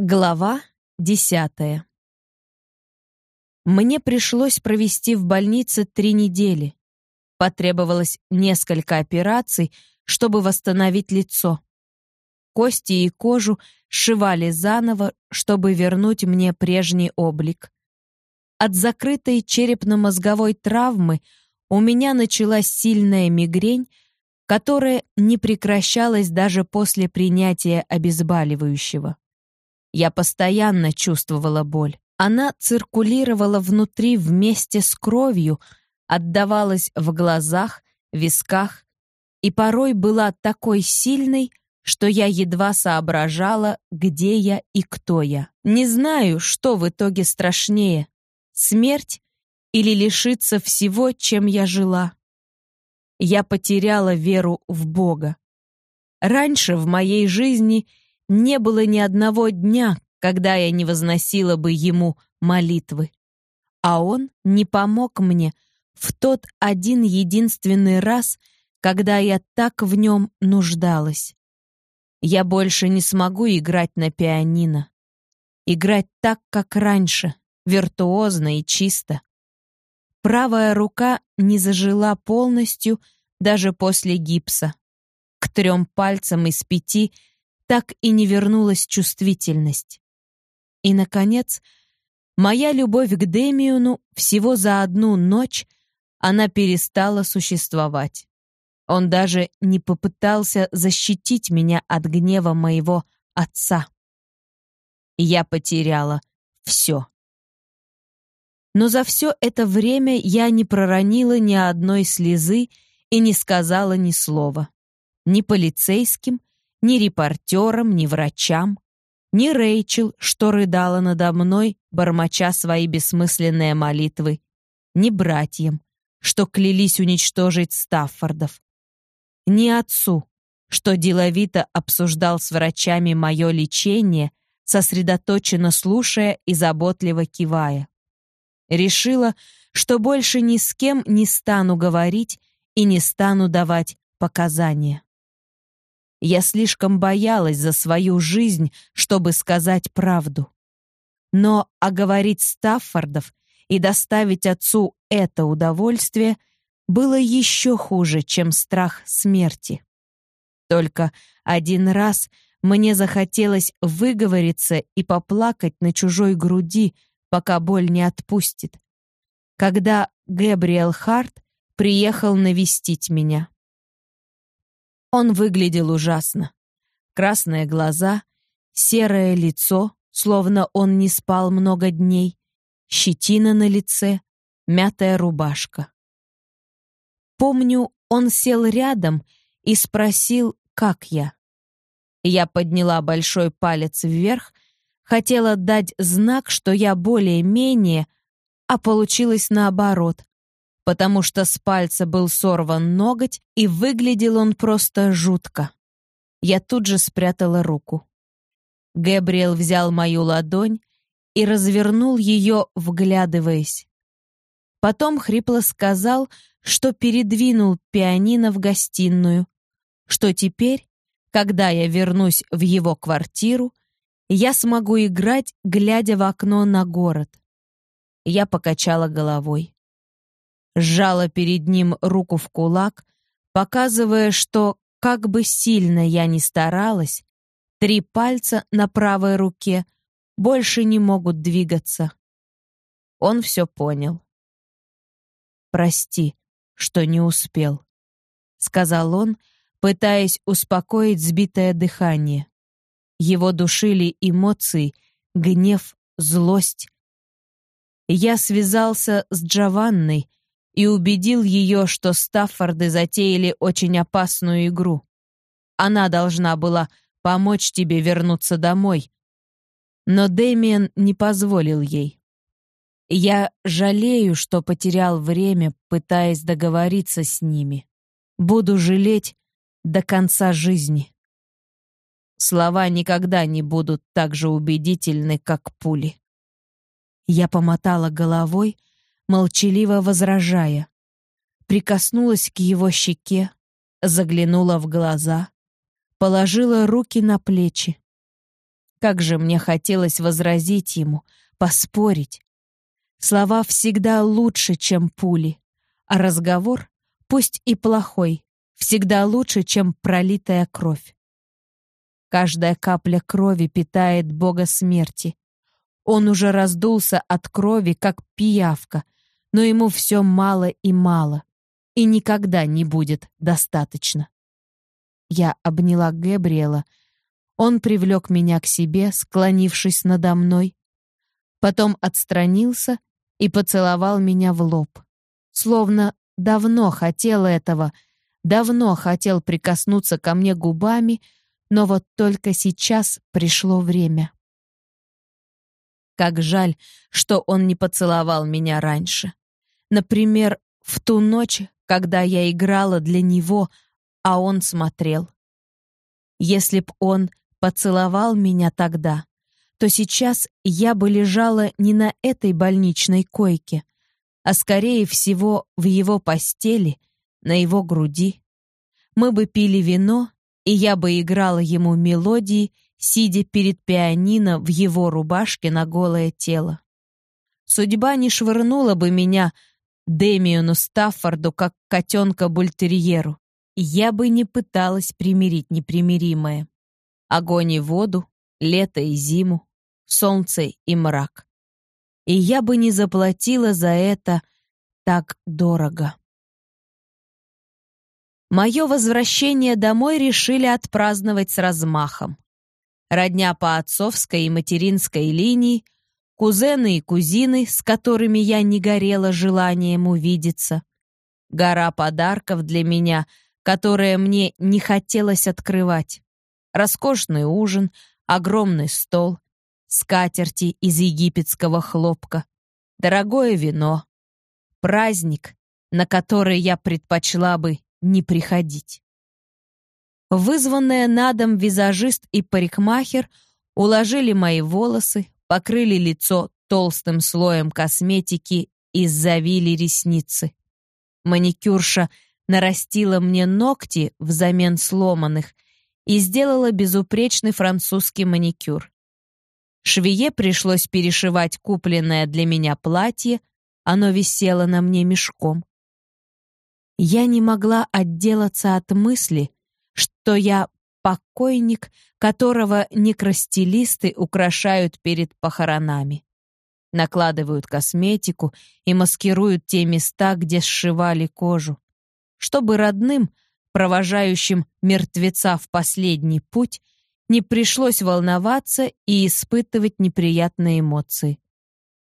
Глава десятая. Мне пришлось провести в больнице три недели. Потребовалось несколько операций, чтобы восстановить лицо. Кости и кожу сшивали заново, чтобы вернуть мне прежний облик. От закрытой черепно-мозговой травмы у меня началась сильная мигрень, которая не прекращалась даже после принятия обезболивающего. Я постоянно чувствовала боль. Она циркулировала внутри вместе с кровью, отдавалась в глазах, висках и порой была такой сильной, что я едва соображала, где я и кто я. Не знаю, что в итоге страшнее — смерть или лишиться всего, чем я жила. Я потеряла веру в Бога. Раньше в моей жизни — не было ни одного дня, когда я не возносила бы ему молитвы. А он не помог мне в тот один единственный раз, когда я так в нем нуждалась. Я больше не смогу играть на пианино. Играть так, как раньше, виртуозно и чисто. Правая рука не зажила полностью даже после гипса. К трем пальцам из пяти — так и не вернулась чувствительность. И, наконец, моя любовь к Демиону всего за одну ночь она перестала существовать. Он даже не попытался защитить меня от гнева моего отца. Я потеряла все. Но за все это время я не проронила ни одной слезы и не сказала ни слова. Ни полицейским, ни репортерам, ни врачам, ни Рэйчел, что рыдала надо мной, бормоча свои бессмысленные молитвы, ни братьям, что клялись уничтожить Стаффордов, ни отцу, что деловито обсуждал с врачами мое лечение, сосредоточенно слушая и заботливо кивая. Решила, что больше ни с кем не стану говорить и не стану давать показания. Я слишком боялась за свою жизнь, чтобы сказать правду. Но оговорить Стаффордов и доставить отцу это удовольствие было еще хуже, чем страх смерти. Только один раз мне захотелось выговориться и поплакать на чужой груди, пока боль не отпустит. Когда Гэбриэл Харт приехал навестить меня. Он выглядел ужасно. Красные глаза, серое лицо, словно он не спал много дней, щетина на лице, мятая рубашка. Помню, он сел рядом и спросил, как я. Я подняла большой палец вверх, хотела дать знак, что я более-менее, а получилось наоборот потому что с пальца был сорван ноготь, и выглядел он просто жутко. Я тут же спрятала руку. Гэбриэл взял мою ладонь и развернул ее, вглядываясь. Потом хрипло сказал, что передвинул пианино в гостиную, что теперь, когда я вернусь в его квартиру, я смогу играть, глядя в окно на город. Я покачала головой сжала перед ним руку в кулак, показывая, что, как бы сильно я ни старалась, три пальца на правой руке больше не могут двигаться. Он все понял. «Прости, что не успел», — сказал он, пытаясь успокоить сбитое дыхание. Его душили эмоции, гнев, злость. Я связался с Джованной, и убедил ее, что Стаффорды затеяли очень опасную игру. Она должна была помочь тебе вернуться домой. Но Дэмиен не позволил ей. Я жалею, что потерял время, пытаясь договориться с ними. Буду жалеть до конца жизни. Слова никогда не будут так же убедительны, как пули. Я помотала головой, молчаливо возражая. Прикоснулась к его щеке, заглянула в глаза, положила руки на плечи. Как же мне хотелось возразить ему, поспорить. Слова всегда лучше, чем пули, а разговор, пусть и плохой, всегда лучше, чем пролитая кровь. Каждая капля крови питает бога смерти. Он уже раздулся от крови, как пиявка, но ему все мало и мало, и никогда не будет достаточно. Я обняла Габриэла. Он привлек меня к себе, склонившись надо мной. Потом отстранился и поцеловал меня в лоб. Словно давно хотел этого, давно хотел прикоснуться ко мне губами, но вот только сейчас пришло время. Как жаль, что он не поцеловал меня раньше. Например, в ту ночь, когда я играла для него, а он смотрел. Если б он поцеловал меня тогда, то сейчас я бы лежала не на этой больничной койке, а скорее всего в его постели, на его груди. Мы бы пили вино, и я бы играла ему мелодии, сидя перед пианино в его рубашке на голое тело. Судьба не швырнула бы меня Демиону Стаффорду как котенка бультерьеру. Я бы не пыталась примирить непримиримое. Огонь и воду, лето и зиму, солнце и мрак. И я бы не заплатила за это так дорого. Мое возвращение домой решили отпраздновать с размахом. Родня по отцовской и материнской линии кузены и кузины, с которыми я не горела желанием увидеться, гора подарков для меня, которые мне не хотелось открывать, роскошный ужин, огромный стол, скатерти из египетского хлопка, дорогое вино, праздник, на который я предпочла бы не приходить. Вызванные на дом визажист и парикмахер уложили мои волосы, покрыли лицо толстым слоем косметики и завили ресницы. Маникюрша нарастила мне ногти взамен сломанных и сделала безупречный французский маникюр. Швее пришлось перешивать купленное для меня платье, оно висело на мне мешком. Я не могла отделаться от мысли, что я покойник, которого некростилисты украшают перед похоронами. Накладывают косметику и маскируют те места, где сшивали кожу, чтобы родным, провожающим мертвеца в последний путь, не пришлось волноваться и испытывать неприятные эмоции.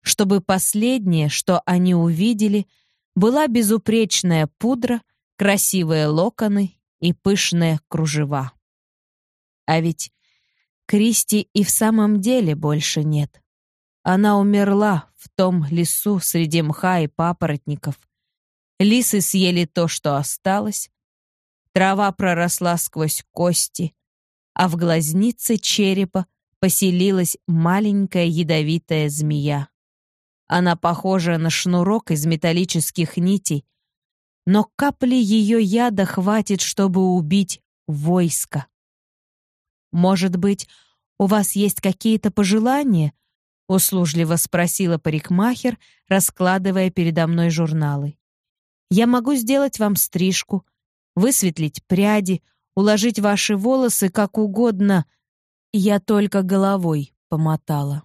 Чтобы последнее, что они увидели, была безупречная пудра, красивые локоны и пышные кружева. А ведь Кристи и в самом деле больше нет. Она умерла в том лесу среди мха и папоротников. Лисы съели то, что осталось. Трава проросла сквозь кости, а в глазнице черепа поселилась маленькая ядовитая змея. Она похожа на шнурок из металлических нитей, но капли ее яда хватит, чтобы убить войско. «Может быть, у вас есть какие-то пожелания?» — услужливо спросила парикмахер, раскладывая передо мной журналы. «Я могу сделать вам стрижку, высветлить пряди, уложить ваши волосы как угодно. Я только головой помотала».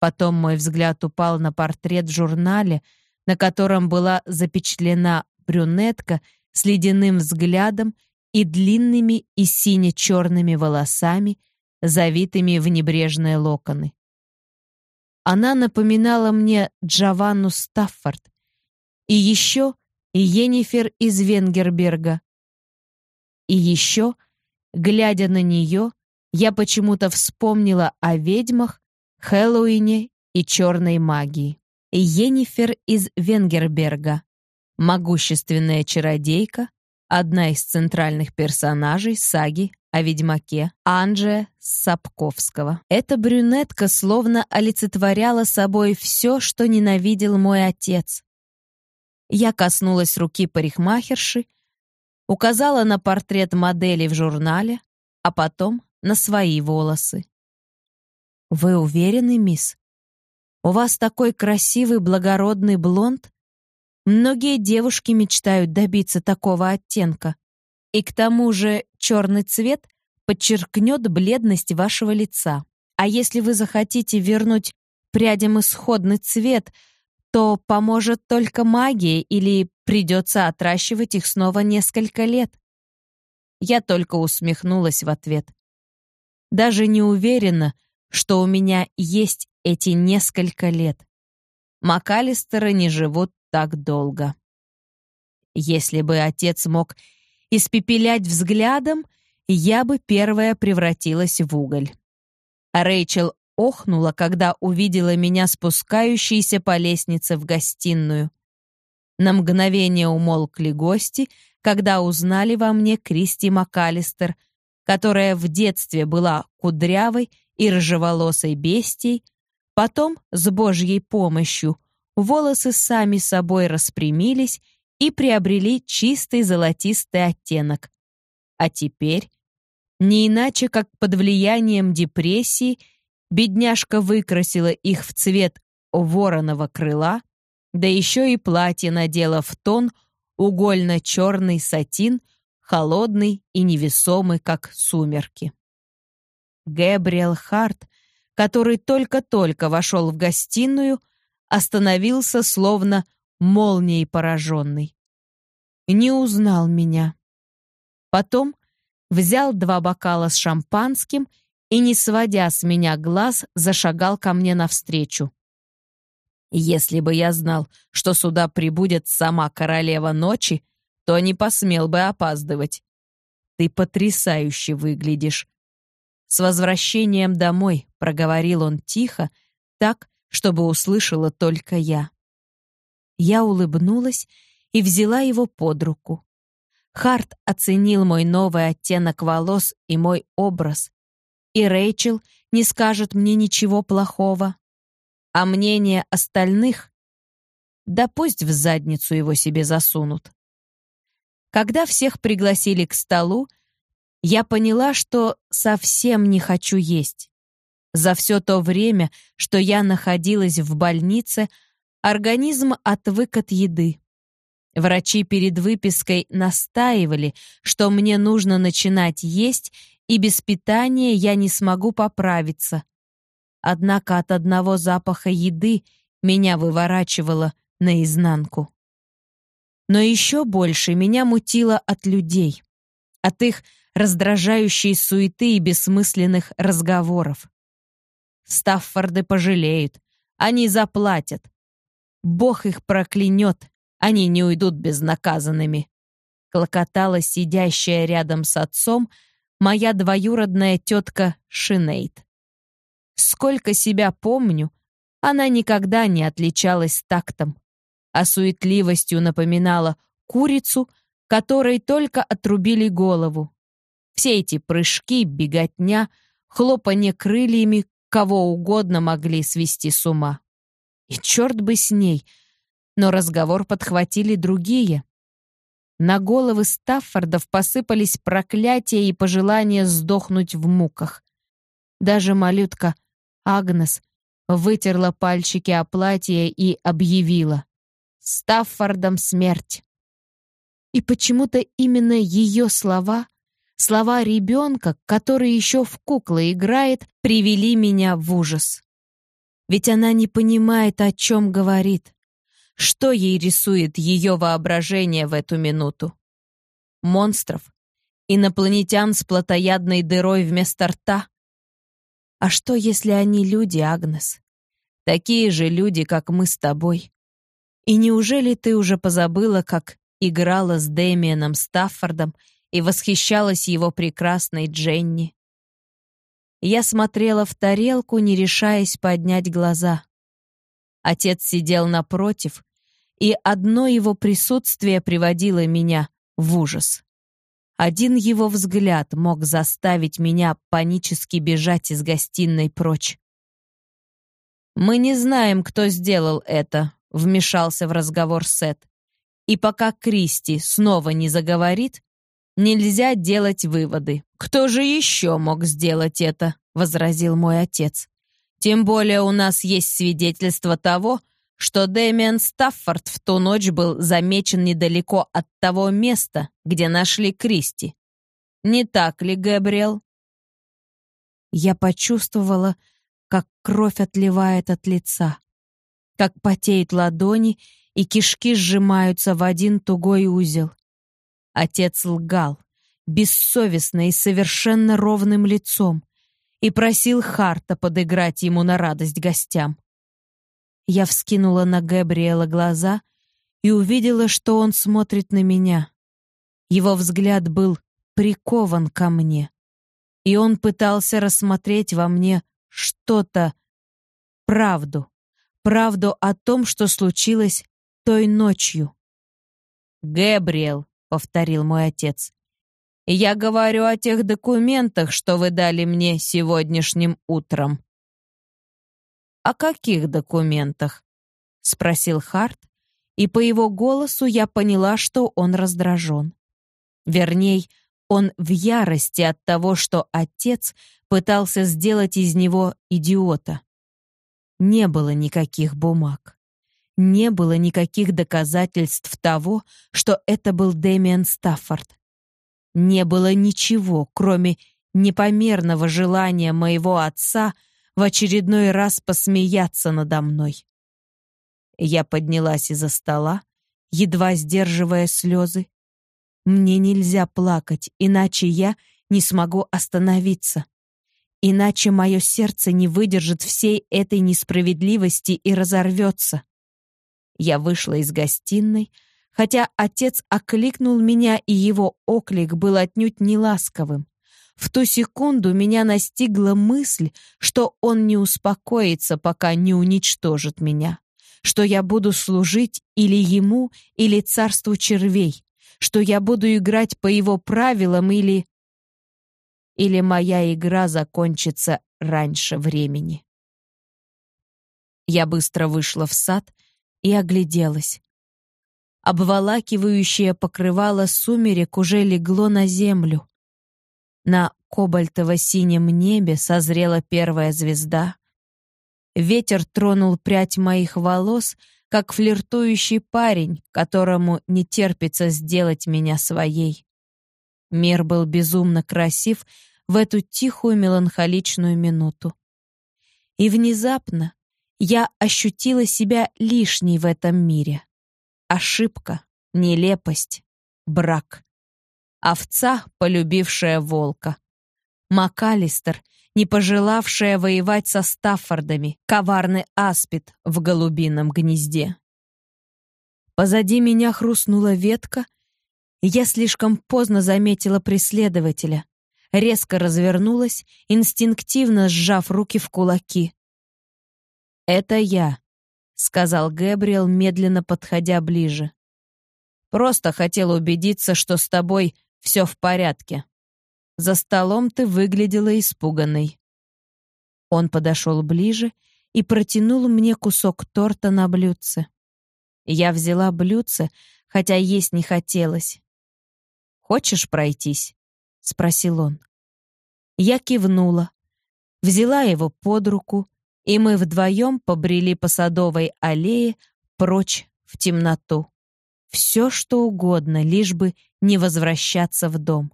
Потом мой взгляд упал на портрет в журнале, на котором была запечатлена брюнетка с ледяным взглядом и длинными и сине-черными волосами, завитыми в небрежные локоны. Она напоминала мне Джованну Стаффорд и еще Енифер из Венгерберга. И еще, глядя на нее, я почему-то вспомнила о ведьмах, Хэллоуине и черной магии. Енифер из Венгерберга, могущественная чародейка, одна из центральных персонажей саги о ведьмаке Анже Сапковского. Эта брюнетка словно олицетворяла собой все, что ненавидел мой отец. Я коснулась руки парикмахерши, указала на портрет модели в журнале, а потом на свои волосы. Вы уверены, мисс? У вас такой красивый благородный блонд? Многие девушки мечтают добиться такого оттенка. И к тому же черный цвет подчеркнет бледность вашего лица. А если вы захотите вернуть прядям исходный цвет, то поможет только магия или придется отращивать их снова несколько лет. Я только усмехнулась в ответ. Даже не уверена, что у меня есть эти несколько лет. МакАлистеры не живут так долго. Если бы отец мог испепелять взглядом, я бы первая превратилась в уголь. Рэйчел охнула, когда увидела меня спускающейся по лестнице в гостиную. На мгновение умолкли гости, когда узнали во мне Кристи МакАлистер, которая в детстве была кудрявой и рыжеволосой бестией, потом, с Божьей помощью, волосы сами собой распрямились и приобрели чистый золотистый оттенок. А теперь, не иначе как под влиянием депрессии, бедняжка выкрасила их в цвет вороного крыла, да еще и платье надела в тон угольно-черный сатин, холодный и невесомый, как сумерки. Гэбриэл Харт, который только-только вошел в гостиную, остановился словно молнией пораженный. Не узнал меня. Потом взял два бокала с шампанским и, не сводя с меня глаз, зашагал ко мне навстречу. Если бы я знал, что сюда прибудет сама королева ночи, то не посмел бы опаздывать. Ты потрясающе выглядишь. С возвращением домой, проговорил он тихо, так, чтобы услышала только я. Я улыбнулась и взяла его под руку. Харт оценил мой новый оттенок волос и мой образ. И Рэйчел не скажет мне ничего плохого. А мнение остальных? Да пусть в задницу его себе засунут. Когда всех пригласили к столу, я поняла, что совсем не хочу есть. За все то время, что я находилась в больнице, организм отвык от еды. Врачи перед выпиской настаивали, что мне нужно начинать есть, и без питания я не смогу поправиться. Однако от одного запаха еды меня выворачивало наизнанку. Но еще больше меня мутило от людей, от их раздражающей суеты и бессмысленных разговоров. Стаффорды пожалеют, они заплатят. Бог их проклянет, они не уйдут безнаказанными. Клокотала сидящая рядом с отцом моя двоюродная тетка Шинейд. Сколько себя помню, она никогда не отличалась тактом, а суетливостью напоминала курицу, которой только отрубили голову. Все эти прыжки, беготня, хлопанье крыльями кого угодно могли свести с ума. И черт бы с ней, но разговор подхватили другие. На головы Стаффордов посыпались проклятия и пожелания сдохнуть в муках. Даже малютка Агнес вытерла пальчики о платье и объявила «Стаффордом смерть». И почему-то именно ее слова, слова ребенка, который еще в куклы играет, привели меня в ужас. Ведь она не понимает, о чем говорит. Что ей рисует ее воображение в эту минуту? Монстров? Инопланетян с плотоядной дырой вместо рта? А что, если они люди, Агнес? Такие же люди, как мы с тобой. И неужели ты уже позабыла, как играла с Дэмианом Стаффордом и восхищалась его прекрасной Дженни? Я смотрела в тарелку, не решаясь поднять глаза. Отец сидел напротив, и одно его присутствие приводило меня в ужас. Один его взгляд мог заставить меня панически бежать из гостиной прочь. «Мы не знаем, кто сделал это», — вмешался в разговор Сет. «И пока Кристи снова не заговорит, нельзя делать выводы. Кто же еще мог сделать это?» — возразил мой отец. Тем более у нас есть свидетельство того, что Дэмиан Стаффорд в ту ночь был замечен недалеко от того места, где нашли Кристи. Не так ли, Габриэл? Я почувствовала, как кровь отливает от лица, как потеют ладони и кишки сжимаются в один тугой узел. Отец лгал, бессовестно и совершенно ровным лицом, и просил Харта подыграть ему на радость гостям. Я вскинула на Габриэла глаза и увидела, что он смотрит на меня. Его взгляд был прикован ко мне, и он пытался рассмотреть во мне что-то, правду, правду о том, что случилось той ночью. «Гэбриэл», — повторил мой отец, — «я говорю о тех документах, что вы дали мне сегодняшним утром». «О каких документах?» — спросил Харт, и по его голосу я поняла, что он раздражен. Верней, он в ярости от того, что отец пытался сделать из него идиота. Не было никаких бумаг. Не было никаких доказательств того, что это был Дэмиан Стаффорд. Не было ничего, кроме непомерного желания моего отца — в очередной раз посмеяться надо мной. Я поднялась из-за стола, едва сдерживая слезы. Мне нельзя плакать, иначе я не смогу остановиться. Иначе мое сердце не выдержит всей этой несправедливости и разорвется. Я вышла из гостиной, хотя отец окликнул меня, и его оклик был отнюдь не ласковым. В ту секунду меня настигла мысль, что он не успокоится, пока не уничтожит меня, что я буду служить или ему, или царству червей, что я буду играть по его правилам или... Или моя игра закончится раньше времени. Я быстро вышла в сад и огляделась. Обволакивающее покрывало сумерек уже легло на землю. На кобальтово-синем небе созрела первая звезда. Ветер тронул прядь моих волос, как флиртующий парень, которому не терпится сделать меня своей. Мир был безумно красив в эту тихую меланхоличную минуту. И внезапно я ощутила себя лишней в этом мире. Ошибка, нелепость, брак овца, полюбившая волка. МакАлистер, не пожелавшая воевать со Стаффордами, коварный аспид в голубином гнезде. Позади меня хрустнула ветка, и я слишком поздно заметила преследователя. Резко развернулась, инстинктивно сжав руки в кулаки. «Это я», — сказал Гэбриэл, медленно подходя ближе. «Просто хотел убедиться, что с тобой все в порядке. За столом ты выглядела испуганной». Он подошел ближе и протянул мне кусок торта на блюдце. Я взяла блюдце, хотя есть не хотелось. «Хочешь пройтись?» — спросил он. Я кивнула, взяла его под руку, и мы вдвоем побрели по садовой аллее прочь в темноту. Все, что угодно, лишь бы не возвращаться в дом.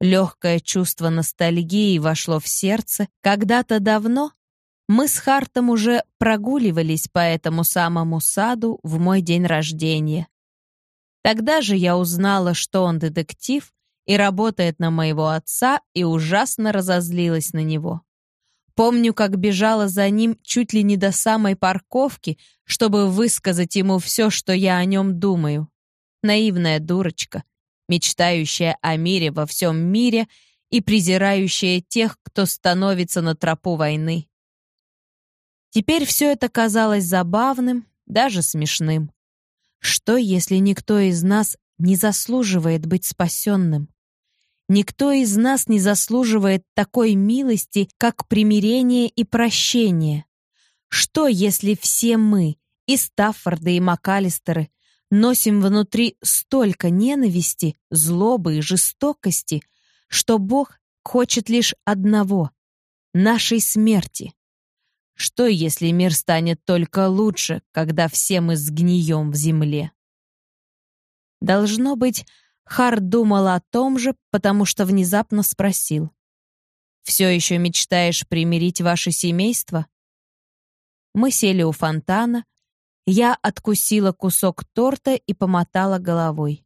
Легкое чувство ностальгии вошло в сердце. Когда-то давно мы с Хартом уже прогуливались по этому самому саду в мой день рождения. Тогда же я узнала, что он детектив и работает на моего отца, и ужасно разозлилась на него. Помню, как бежала за ним чуть ли не до самой парковки, чтобы высказать ему все, что я о нем думаю. Наивная дурочка, мечтающая о мире во всем мире и презирающая тех, кто становится на тропу войны. Теперь все это казалось забавным, даже смешным. Что, если никто из нас не заслуживает быть спасенным? Никто из нас не заслуживает такой милости, как примирение и прощение. Что, если все мы, и Стаффорды, и МакАлистеры, носим внутри столько ненависти, злобы и жестокости, что Бог хочет лишь одного — нашей смерти, Что, если мир станет только лучше, когда все мы сгнием в земле? Должно быть, Харт думал о том же, потому что внезапно спросил. «Все еще мечтаешь примирить ваше семейство?» Мы сели у фонтана, я откусила кусок торта и помотала головой.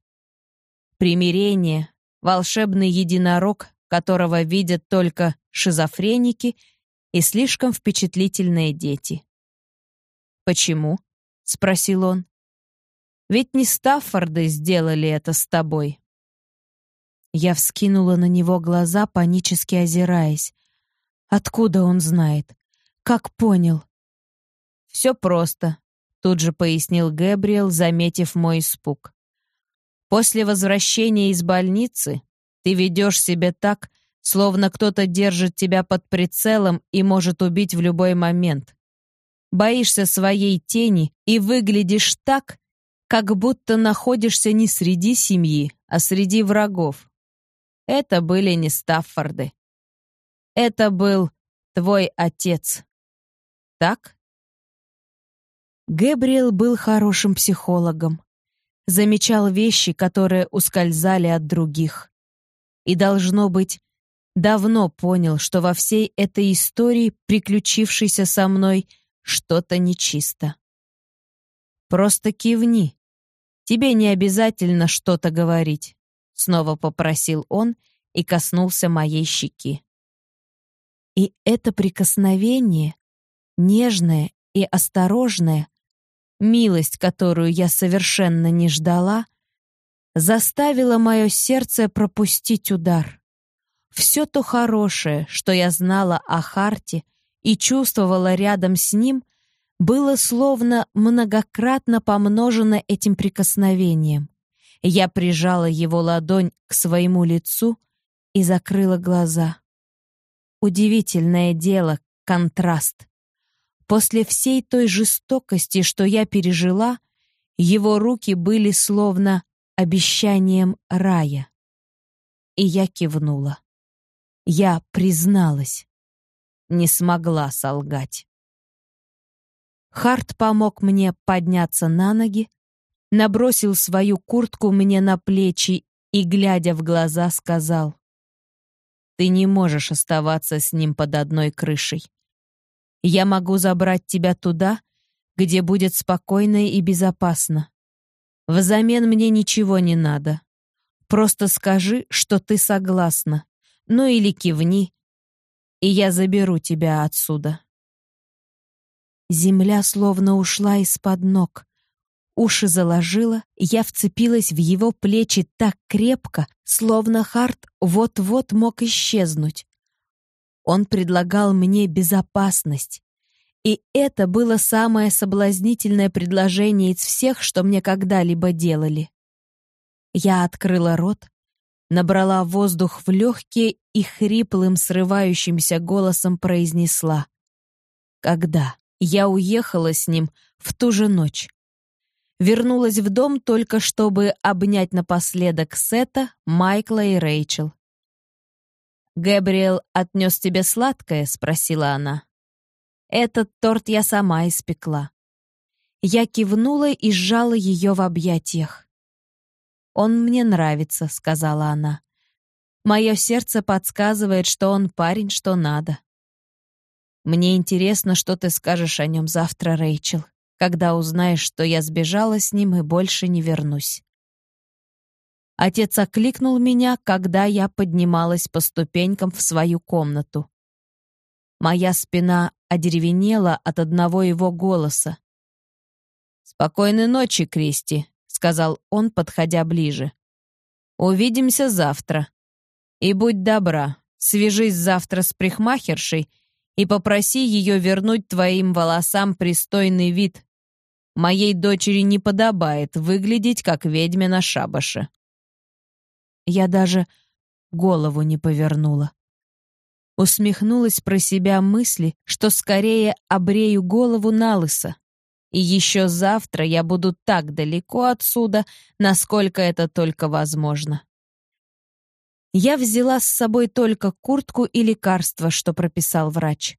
Примирение, волшебный единорог, которого видят только шизофреники и слишком впечатлительные дети. «Почему?» — спросил он. «Ведь не Стаффорды сделали это с тобой». Я вскинула на него глаза, панически озираясь. Откуда он знает? Как понял? «Все просто», — тут же пояснил Гэбриэл, заметив мой испуг. «После возвращения из больницы ты ведешь себя так, словно кто-то держит тебя под прицелом и может убить в любой момент. Боишься своей тени и выглядишь так, как будто находишься не среди семьи, а среди врагов. Это были не Стаффорды. Это был твой отец. Так? Гэбриэл был хорошим психологом. Замечал вещи, которые ускользали от других. И, должно быть, давно понял, что во всей этой истории, приключившейся со мной, что-то нечисто. «Просто кивни. Тебе не обязательно что-то говорить», — снова попросил он и коснулся моей щеки. И это прикосновение, нежное и осторожное, милость, которую я совершенно не ждала, заставило мое сердце пропустить удар. Все то хорошее, что я знала о Харте и чувствовала рядом с ним, было словно многократно помножено этим прикосновением. Я прижала его ладонь к своему лицу и закрыла глаза. Удивительное дело, контраст. После всей той жестокости, что я пережила, его руки были словно обещанием рая. И я кивнула. Я призналась. Не смогла солгать. Харт помог мне подняться на ноги, набросил свою куртку мне на плечи и, глядя в глаза, сказал, «Ты не можешь оставаться с ним под одной крышей. Я могу забрать тебя туда, где будет спокойно и безопасно. Взамен мне ничего не надо. Просто скажи, что ты согласна ну или кивни, и я заберу тебя отсюда. Земля словно ушла из-под ног. Уши заложила, я вцепилась в его плечи так крепко, словно Харт вот-вот мог исчезнуть. Он предлагал мне безопасность. И это было самое соблазнительное предложение из всех, что мне когда-либо делали. Я открыла рот, набрала воздух в легкие и хриплым, срывающимся голосом произнесла. «Когда?» Я уехала с ним в ту же ночь. Вернулась в дом только чтобы обнять напоследок Сета, Майкла и Рэйчел. «Гэбриэл отнес тебе сладкое?» — спросила она. «Этот торт я сама испекла». Я кивнула и сжала ее в объятиях. «Он мне нравится», — сказала она. «Мое сердце подсказывает, что он парень, что надо». «Мне интересно, что ты скажешь о нем завтра, Рэйчел, когда узнаешь, что я сбежала с ним и больше не вернусь». Отец окликнул меня, когда я поднималась по ступенькам в свою комнату. Моя спина одеревенела от одного его голоса. «Спокойной ночи, Кристи», сказал он, подходя ближе. Увидимся завтра. И будь добра, свяжись завтра с прихмахершей и попроси ее вернуть твоим волосам пристойный вид. Моей дочери не подобает выглядеть как ведьме на шабаше. Я даже голову не повернула. Усмехнулась про себя мысли, что скорее обрею голову на лысо. И еще завтра я буду так далеко отсюда, насколько это только возможно. Я взяла с собой только куртку и лекарства, что прописал врач.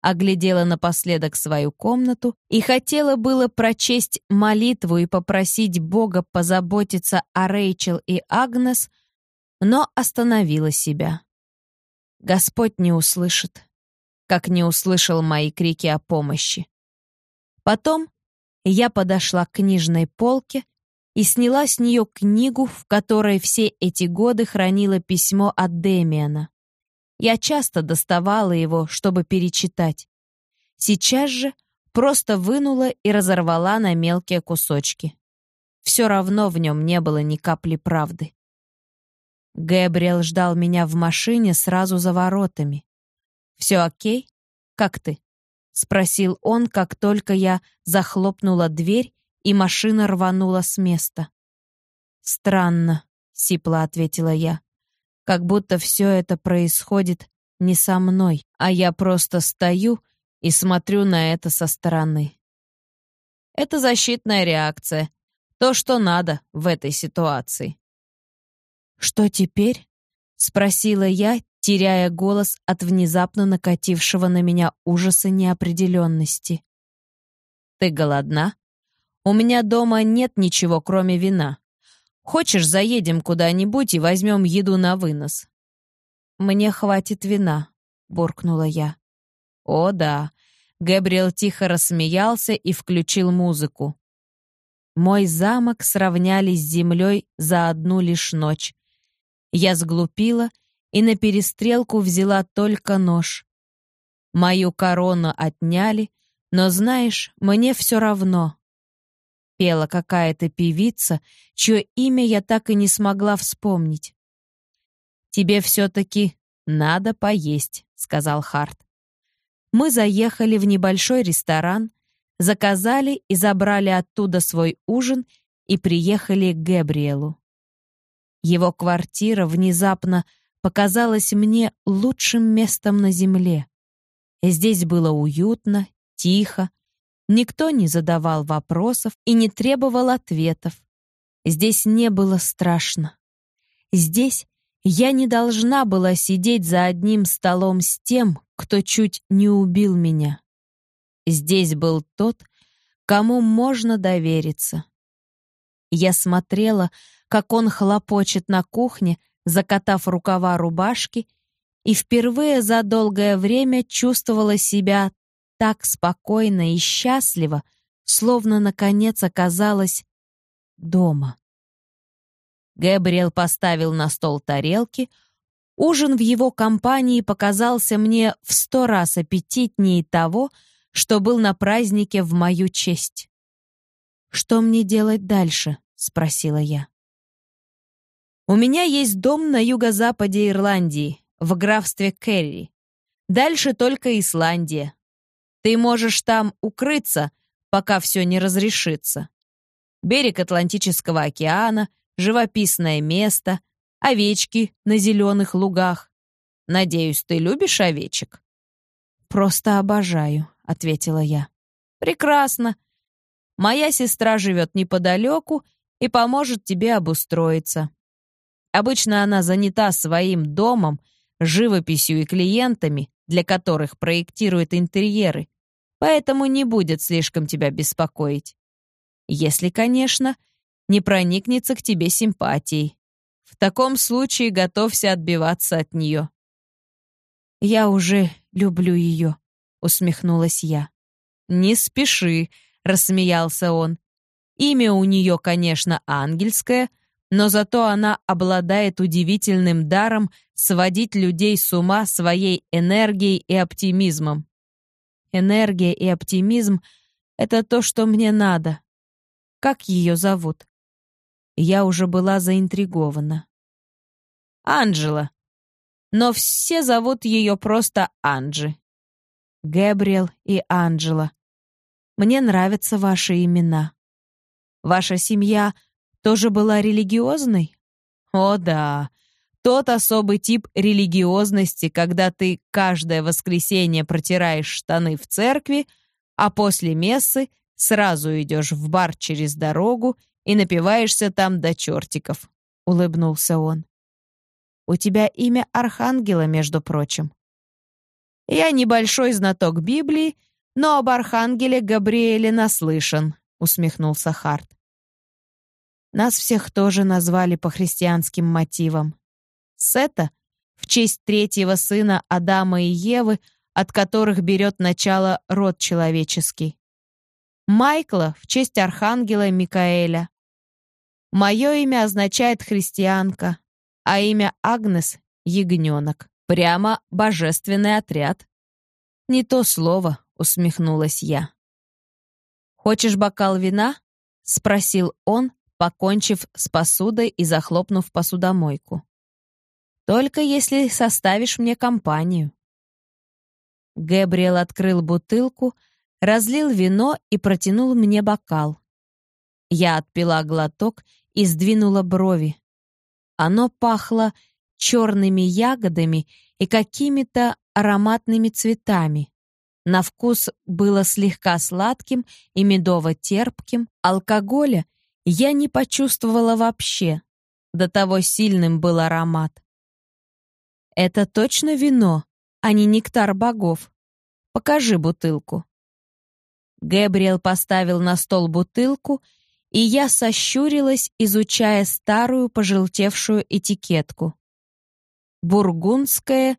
оглядела напоследок свою комнату и хотела было прочесть молитву и попросить Бога позаботиться о Рэйчел и Агнес, но остановила себя. Господь не услышит, как не услышал мои крики о помощи. Потом я подошла к книжной полке и сняла с нее книгу, в которой все эти годы хранила письмо от Демиана. Я часто доставала его, чтобы перечитать. Сейчас же просто вынула и разорвала на мелкие кусочки. Все равно в нем не было ни капли правды. Гэбриэл ждал меня в машине сразу за воротами. «Все окей? Как ты?» — спросил он, как только я захлопнула дверь, и машина рванула с места. «Странно», — сипло ответила я. «Как будто все это происходит не со мной, а я просто стою и смотрю на это со стороны». Это защитная реакция. То, что надо в этой ситуации. «Что теперь?» — спросила я, теряя голос от внезапно накатившего на меня ужаса неопределенности. «Ты голодна? У меня дома нет ничего, кроме вина. Хочешь, заедем куда-нибудь и возьмем еду на вынос?» «Мне хватит вина», — буркнула я. «О, да». Габриэл тихо рассмеялся и включил музыку. Мой замок сравняли с землей за одну лишь ночь, я сглупила и на перестрелку взяла только нож. Мою корону отняли, но, знаешь, мне все равно. Пела какая-то певица, чье имя я так и не смогла вспомнить. «Тебе все-таки надо поесть», — сказал Харт. Мы заехали в небольшой ресторан, заказали и забрали оттуда свой ужин и приехали к Габриэлу. Его квартира внезапно показалась мне лучшим местом на земле. Здесь было уютно, тихо, никто не задавал вопросов и не требовал ответов. Здесь не было страшно. Здесь я не должна была сидеть за одним столом с тем, кто чуть не убил меня. Здесь был тот, кому можно довериться. Я смотрела, как он хлопочет на кухне, закатав рукава рубашки, и впервые за долгое время чувствовала себя так спокойно и счастливо, словно, наконец, оказалась дома. Гэбриэл поставил на стол тарелки. Ужин в его компании показался мне в сто раз аппетитнее того, что был на празднике в мою честь. «Что мне делать дальше?» — спросила я. У меня есть дом на юго-западе Ирландии, в графстве Керри. Дальше только Исландия. Ты можешь там укрыться, пока все не разрешится. Берег Атлантического океана, живописное место, овечки на зеленых лугах. Надеюсь, ты любишь овечек? Просто обожаю, ответила я. Прекрасно. Моя сестра живет неподалеку и поможет тебе обустроиться. Обычно она занята своим домом, живописью и клиентами, для которых проектирует интерьеры, поэтому не будет слишком тебя беспокоить. Если, конечно, не проникнется к тебе симпатией. В таком случае готовься отбиваться от нее. «Я уже люблю ее», — усмехнулась я. «Не спеши», — рассмеялся он. «Имя у нее, конечно, ангельское, — но зато она обладает удивительным даром сводить людей с ума своей энергией и оптимизмом. Энергия и оптимизм — это то, что мне надо. Как ее зовут? Я уже была заинтригована. Анжела. Но все зовут ее просто Анджи. Гэбриэл и Анджела. Мне нравятся ваши имена. Ваша семья — тоже была религиозной? О да, тот особый тип религиозности, когда ты каждое воскресенье протираешь штаны в церкви, а после мессы сразу идешь в бар через дорогу и напиваешься там до чертиков», — улыбнулся он. «У тебя имя Архангела, между прочим». Я небольшой знаток Библии, но об архангеле Габриэле наслышан», — усмехнулся Харт. Нас всех тоже назвали по христианским мотивам. Сета — в честь третьего сына Адама и Евы, от которых берет начало род человеческий. Майкла в честь архангела Микаэля. Мое имя означает «христианка», а имя Агнес — «ягненок». Прямо божественный отряд. «Не то слово», — усмехнулась я. «Хочешь бокал вина?» — спросил он, покончив с посудой и захлопнув посудомойку. «Только если составишь мне компанию». Гэбриэл открыл бутылку, разлил вино и протянул мне бокал. Я отпила глоток и сдвинула брови. Оно пахло черными ягодами и какими-то ароматными цветами. На вкус было слегка сладким и медово-терпким, алкоголя я не почувствовала вообще. До того сильным был аромат. «Это точно вино, а не нектар богов. Покажи бутылку». Гэбриэл поставил на стол бутылку, и я сощурилась, изучая старую пожелтевшую этикетку. «Бургундское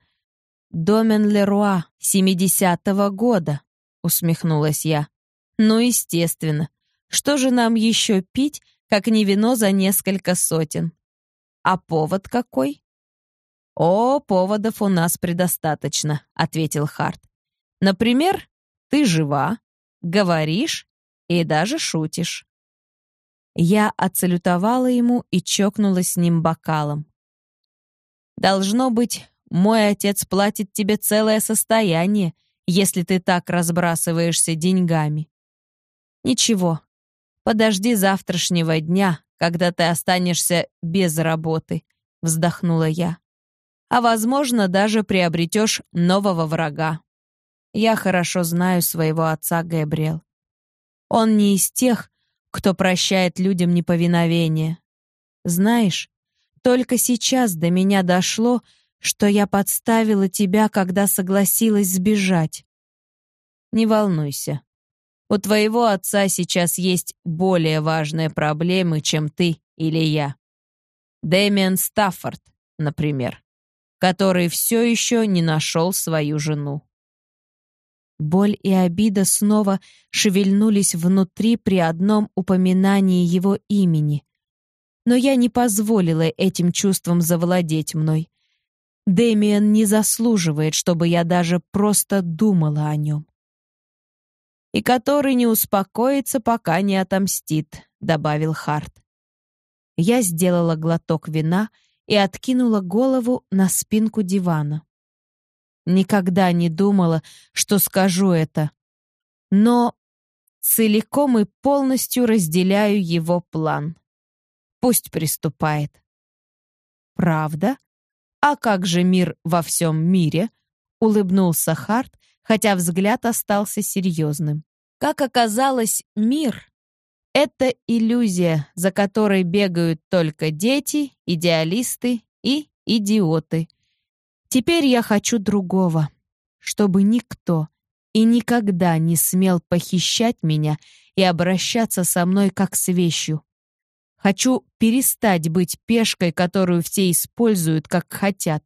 Домен Леруа 70-го года», — усмехнулась я. «Ну, естественно. Что же нам еще пить, как не вино за несколько сотен? А повод какой? О, поводов у нас предостаточно, ответил Харт. Например, ты жива, говоришь и даже шутишь. Я отсалютовала ему и чокнулась с ним бокалом. Должно быть, мой отец платит тебе целое состояние, если ты так разбрасываешься деньгами. Ничего, «Подожди завтрашнего дня, когда ты останешься без работы», — вздохнула я. «А, возможно, даже приобретешь нового врага. Я хорошо знаю своего отца Габриэл. Он не из тех, кто прощает людям неповиновение. Знаешь, только сейчас до меня дошло, что я подставила тебя, когда согласилась сбежать. Не волнуйся, у твоего отца сейчас есть более важные проблемы, чем ты или я. Дэмиан Стаффорд, например, который все еще не нашел свою жену. Боль и обида снова шевельнулись внутри при одном упоминании его имени. Но я не позволила этим чувствам завладеть мной. Дэмиан не заслуживает, чтобы я даже просто думала о нем и который не успокоится, пока не отомстит», — добавил Харт. Я сделала глоток вина и откинула голову на спинку дивана. Никогда не думала, что скажу это, но целиком и полностью разделяю его план. Пусть приступает. Правда? А как же мир во всем мире? Улыбнулся Харт хотя взгляд остался серьезным. Как оказалось, мир — это иллюзия, за которой бегают только дети, идеалисты и идиоты. Теперь я хочу другого, чтобы никто и никогда не смел похищать меня и обращаться со мной как с вещью. Хочу перестать быть пешкой, которую все используют, как хотят.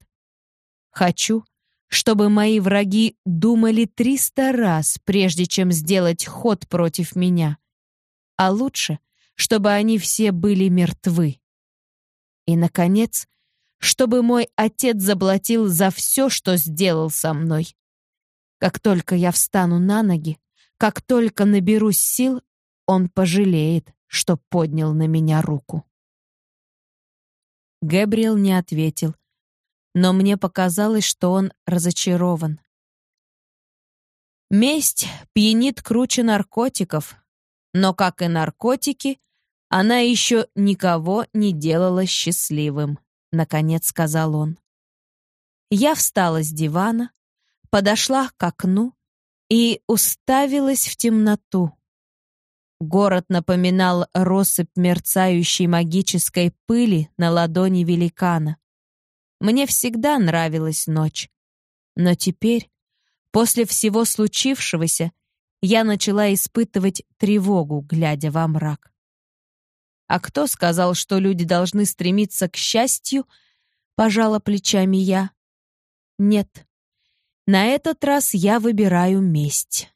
Хочу, чтобы мои враги думали триста раз, прежде чем сделать ход против меня. А лучше, чтобы они все были мертвы. И, наконец, чтобы мой отец заплатил за все, что сделал со мной. Как только я встану на ноги, как только наберусь сил, он пожалеет, что поднял на меня руку. Гэбриэл не ответил — но мне показалось, что он разочарован. Месть пьянит круче наркотиков, но, как и наркотики, она еще никого не делала счастливым, наконец сказал он. Я встала с дивана, подошла к окну и уставилась в темноту. Город напоминал россыпь мерцающей магической пыли на ладони великана. Мне всегда нравилась ночь. Но теперь, После всего случившегося я начала испытывать тревогу, глядя во мрак. А кто сказал, что люди должны стремиться к счастью? Пожала плечами я. Нет. На этот раз я выбираю месть.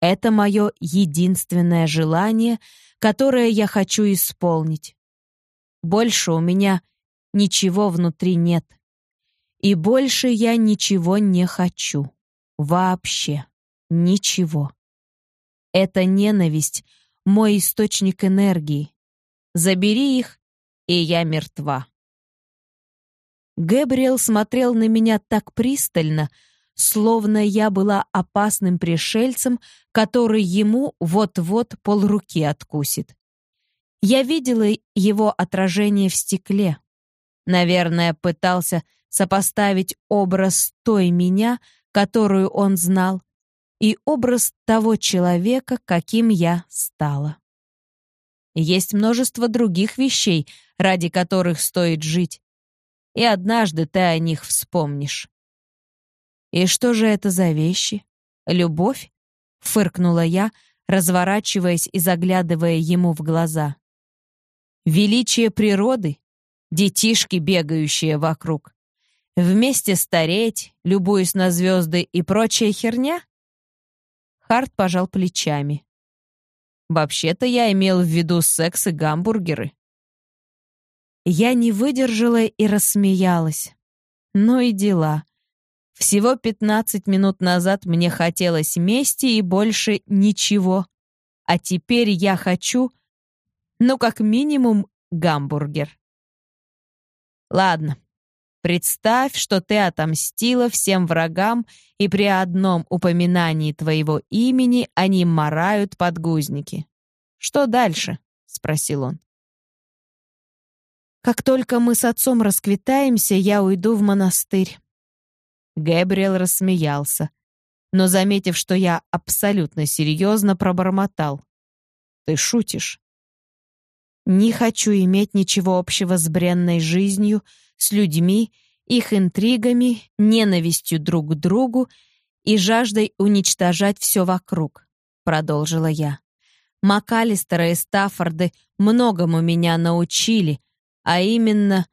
Это мое единственное желание, которое я хочу исполнить. Больше у меня ничего внутри нет. И больше я ничего не хочу. Вообще. Ничего. Эта ненависть — мой источник энергии. Забери их, и я мертва. Гэбриэл смотрел на меня так пристально, словно я была опасным пришельцем, который ему вот-вот полруки откусит. Я видела его отражение в стекле. Наверное, пытался сопоставить образ той меня, которую он знал, и образ того человека, каким я стала. Есть множество других вещей, ради которых стоит жить, и однажды ты о них вспомнишь. «И что же это за вещи? Любовь?» — фыркнула я, разворачиваясь и заглядывая ему в глаза. «Величие природы? Детишки, бегающие вокруг? Вместе стареть, любуясь на звезды и прочая херня?» Харт пожал плечами. «Вообще-то я имел в виду секс и гамбургеры». Я не выдержала и рассмеялась. Ну и дела. Всего 15 минут назад мне хотелось мести и больше ничего. А теперь я хочу, ну, как минимум, гамбургер. Ладно, Представь, что ты отомстила всем врагам, и при одном упоминании твоего имени они морают подгузники. Что дальше? спросил он. Как только мы с отцом расквитаемся, я уйду в монастырь. Гэбриэл рассмеялся, но, заметив, что я абсолютно серьезно, пробормотал. «Ты шутишь?» «Не хочу иметь ничего общего с бренной жизнью, с людьми, их интригами, ненавистью друг к другу и жаждой уничтожать все вокруг», — продолжила я. «МакАлистера и Стаффорды многому меня научили, а именно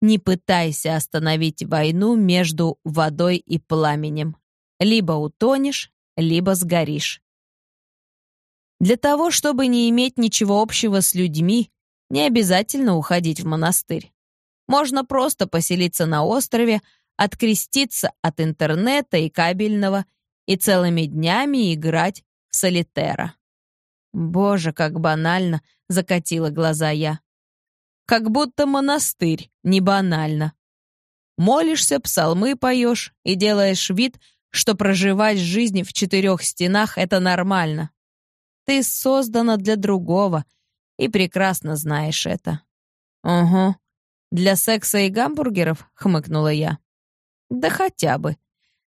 не пытайся остановить войну между водой и пламенем. Либо утонешь, либо сгоришь. Для того, чтобы не иметь ничего общего с людьми, не обязательно уходить в монастырь. Можно просто поселиться на острове, откреститься от интернета и кабельного и целыми днями играть в солитера. Боже, как банально, закатила глаза я. Как будто монастырь, не банально. Молишься, псалмы поешь и делаешь вид, что проживать жизнь в четырех стенах — это нормально. Ты создана для другого и прекрасно знаешь это. Угу. Для секса и гамбургеров, хмыкнула я. Да хотя бы.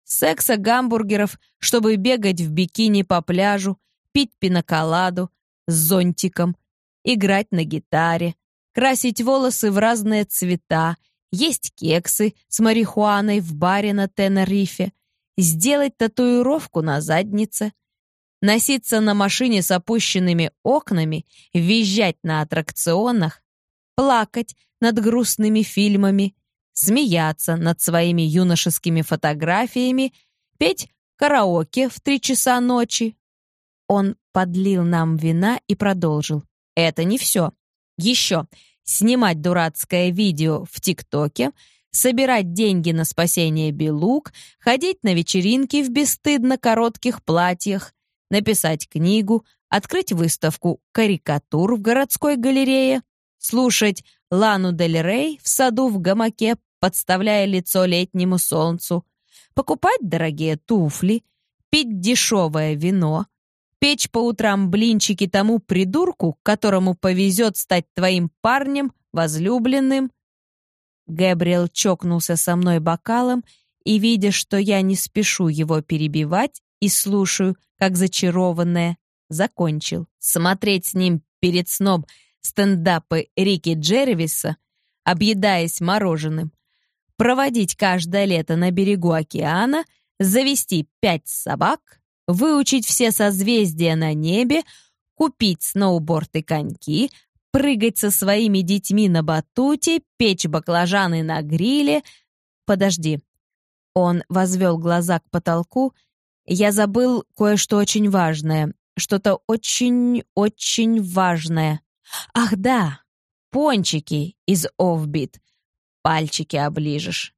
Секса, гамбургеров, чтобы бегать в бикини по пляжу, пить пиноколаду с зонтиком, играть на гитаре, красить волосы в разные цвета, есть кексы с марихуаной в баре на Тенерифе, сделать татуировку на заднице, носиться на машине с опущенными окнами, визжать на аттракционах, плакать над грустными фильмами, смеяться над своими юношескими фотографиями, петь караоке в три часа ночи. Он подлил нам вина и продолжил. Это не все. Еще снимать дурацкое видео в ТикТоке, собирать деньги на спасение Белук, ходить на вечеринки в бесстыдно коротких платьях, написать книгу, открыть выставку карикатур в городской галерее, слушать Лану Дель Рей в саду в гамаке, подставляя лицо летнему солнцу, покупать дорогие туфли, пить дешевое вино, печь по утрам блинчики тому придурку, которому повезет стать твоим парнем, возлюбленным. Гэбриэл чокнулся со мной бокалом и, видя, что я не спешу его перебивать и слушаю, как зачарованная, закончил. Смотреть с ним перед сном стендапы Рики Джервиса, объедаясь мороженым, проводить каждое лето на берегу океана, завести пять собак, выучить все созвездия на небе, купить сноуборд и коньки, прыгать со своими детьми на батуте, печь баклажаны на гриле. Подожди. Он возвел глаза к потолку. Я забыл кое-что очень важное. Что-то очень-очень важное. Ах да, пончики из Offbeat. Пальчики оближешь.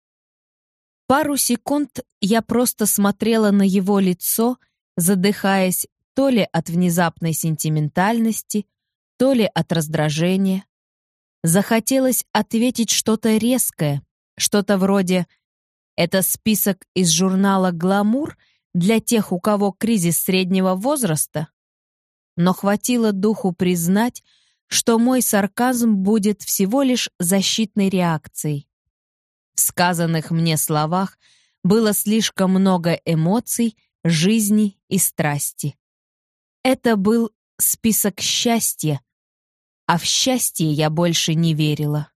Пару секунд я просто смотрела на его лицо, задыхаясь то ли от внезапной сентиментальности, то ли от раздражения. Захотелось ответить что-то резкое, что-то вроде «Это список из журнала «Гламур» для тех, у кого кризис среднего возраста?» Но хватило духу признать, что мой сарказм будет всего лишь защитной реакцией. В сказанных мне словах было слишком много эмоций, жизни и страсти. Это был список счастья, а в счастье я больше не верила.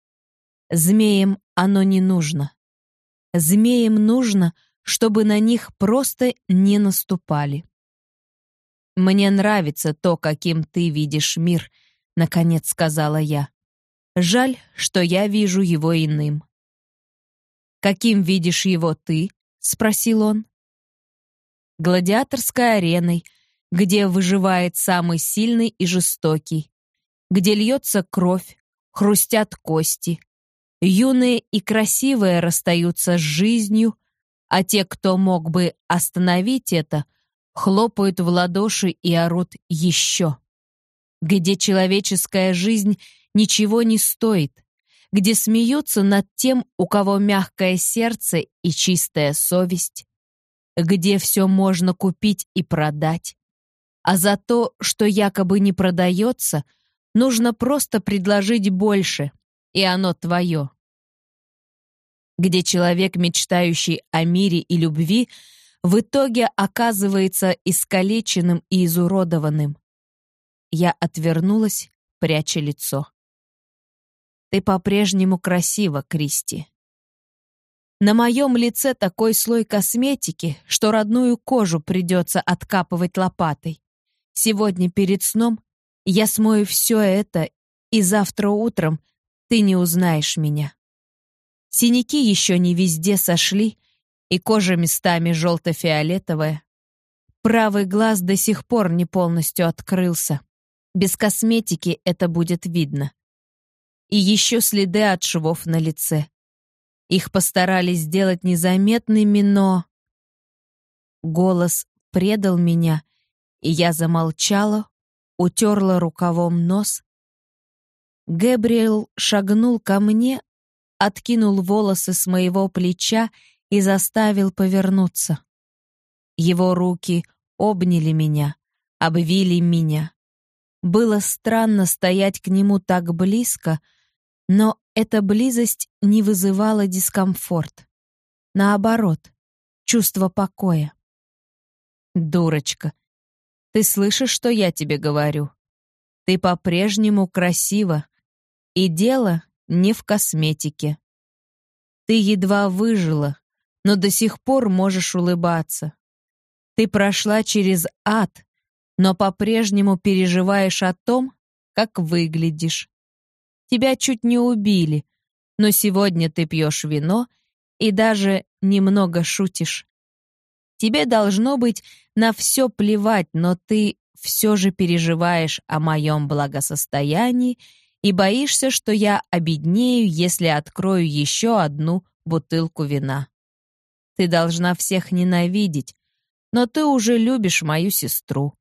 Змеям оно не нужно. Змеям нужно, чтобы на них просто не наступали. «Мне нравится то, каким ты видишь мир», — наконец сказала я. «Жаль, что я вижу его иным». «Каким видишь его ты?» — спросил он. «Гладиаторской ареной, где выживает самый сильный и жестокий, где льется кровь, хрустят кости. Юные и красивые расстаются с жизнью, а те, кто мог бы остановить это, хлопают в ладоши и орут «еще». Где человеческая жизнь ничего не стоит, где смеются над тем, у кого мягкое сердце и чистая совесть, где все можно купить и продать, а за то, что якобы не продается, нужно просто предложить больше, и оно твое. Где человек, мечтающий о мире и любви, в итоге оказывается искалеченным и изуродованным. Я отвернулась, пряча лицо. Ты по-прежнему красива, Кристи. На моем лице такой слой косметики, что родную кожу придется откапывать лопатой. Сегодня перед сном я смою все это, и завтра утром ты не узнаешь меня. Синяки еще не везде сошли, и кожа местами желто-фиолетовая. Правый глаз до сих пор не полностью открылся. Без косметики это будет видно и еще следы от швов на лице. Их постарались сделать незаметными, но... Голос предал меня, и я замолчала, утерла рукавом нос. Гэбриэл шагнул ко мне, откинул волосы с моего плеча и заставил повернуться. Его руки обняли меня, обвили меня. Было странно стоять к нему так близко, но эта близость не вызывала дискомфорт. Наоборот, чувство покоя. «Дурочка, ты слышишь, что я тебе говорю? Ты по-прежнему красива, и дело не в косметике. Ты едва выжила, но до сих пор можешь улыбаться. Ты прошла через ад, но по-прежнему переживаешь о том, как выглядишь. Тебя чуть не убили, но сегодня ты пьешь вино и даже немного шутишь. Тебе должно быть на все плевать, но ты все же переживаешь о моем благосостоянии и боишься, что я обеднею, если открою еще одну бутылку вина. Ты должна всех ненавидеть, но ты уже любишь мою сестру.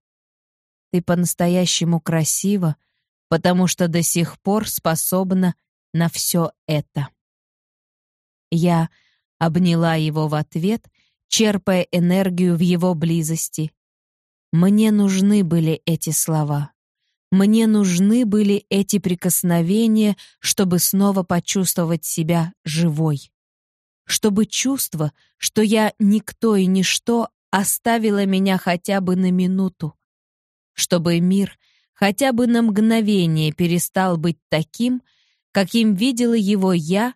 Ты по-настоящему красива, потому что до сих пор способна на все это. Я обняла его в ответ, черпая энергию в его близости. Мне нужны были эти слова. Мне нужны были эти прикосновения, чтобы снова почувствовать себя живой. Чтобы чувство, что я никто и ничто, оставило меня хотя бы на минуту. Чтобы мир хотя бы на мгновение перестал быть таким, каким видела его я,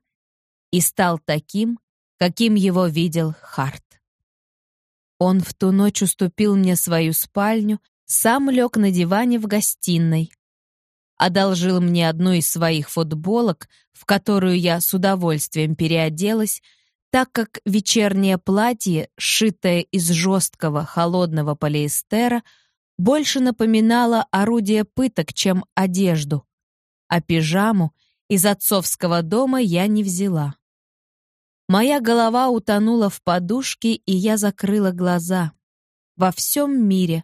и стал таким, каким его видел Харт. Он в ту ночь уступил мне свою спальню, сам лег на диване в гостиной. Одолжил мне одну из своих футболок, в которую я с удовольствием переоделась, так как вечернее платье, сшитое из жесткого холодного полиэстера, больше напоминало орудие пыток, чем одежду, а пижаму из отцовского дома я не взяла. Моя голова утонула в подушке, и я закрыла глаза. Во всем мире,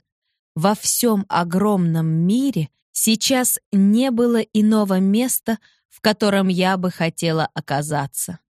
во всем огромном мире сейчас не было иного места, в котором я бы хотела оказаться.